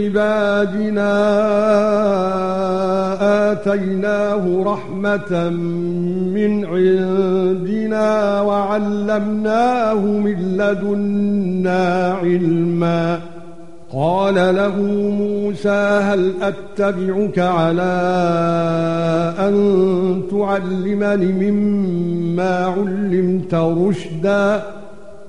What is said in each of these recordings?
عبادنا آتيناه رحمة من عندنا وعلمناه من لدنا علما. قال له موسى هل أتبعك على أن تعلمني مما علمت رشدا؟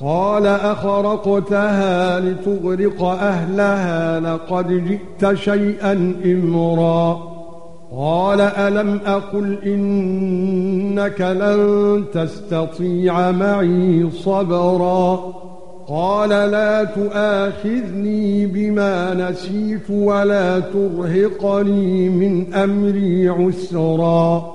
قال أخرقتها لتغرق أهلها لقد جئت شيئا إمرا. قال ألم أقل إنك لن تستطيع معي صبرا. قال لا تؤاخذني بما نسيت ولا ترهقني من أمري عسرا.